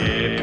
Yeah.